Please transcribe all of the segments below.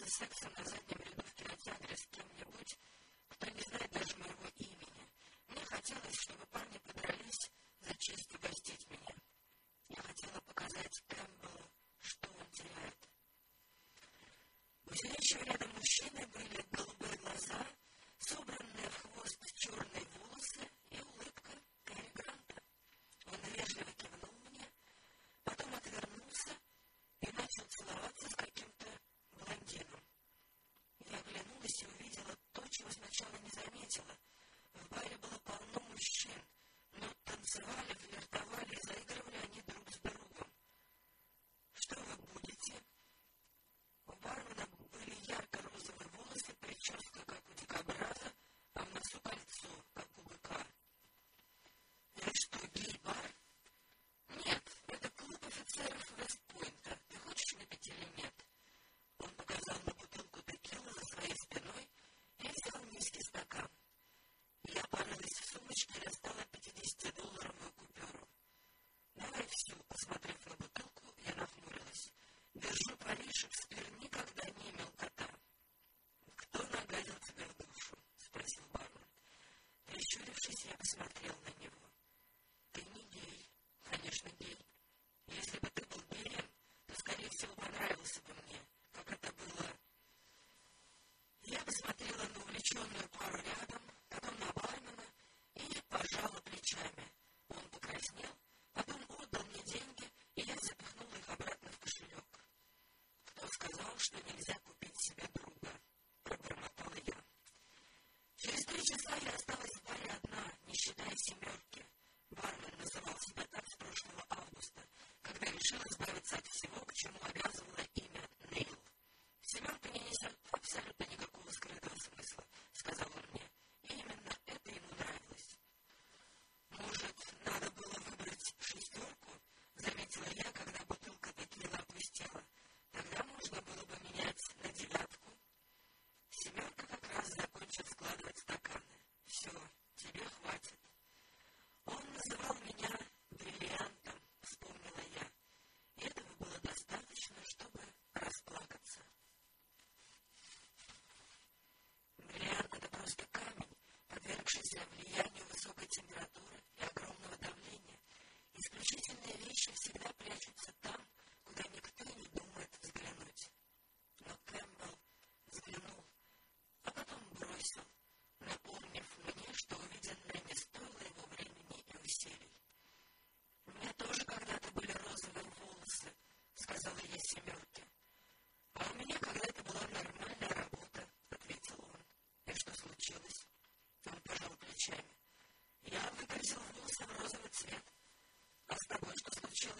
после секса на заднем ряду в кинотеатре с кем-нибудь, кто не знает даже моего имени. Мне хотелось, чтобы парни подрались за честь угостить меня. Я хотела показать Кэмпбеллу, что он теряет. У сидящего рядом мужчины были not healing.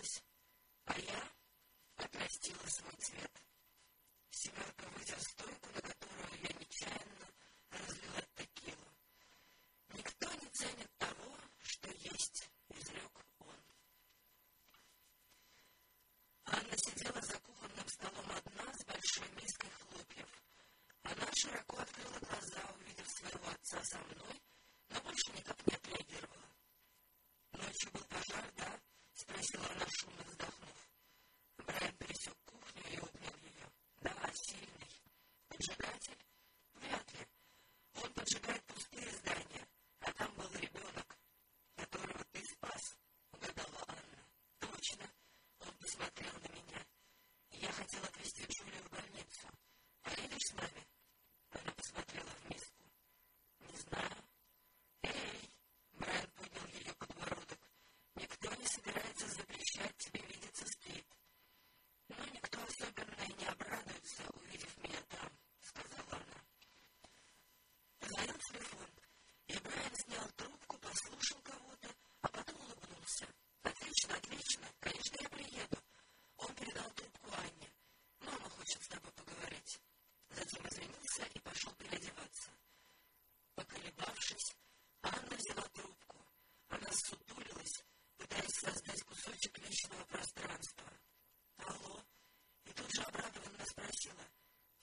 Peace.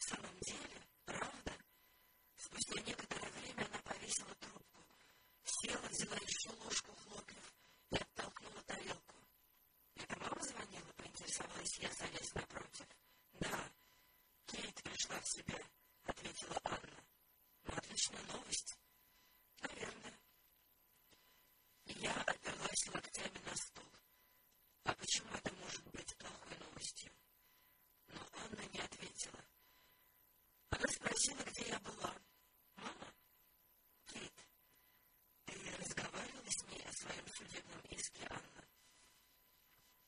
самом деле, правда? Спустя некоторое время она повесила трубку, села, взяла еще ложку хлопьев и оттолкнула тарелку. Это мама звонила, поинтересовалась я, садясь напротив. Да, Кейт пришла в себя, ответила Анна. «Ну, отличная новость. Наверное. Я оперлась локтями на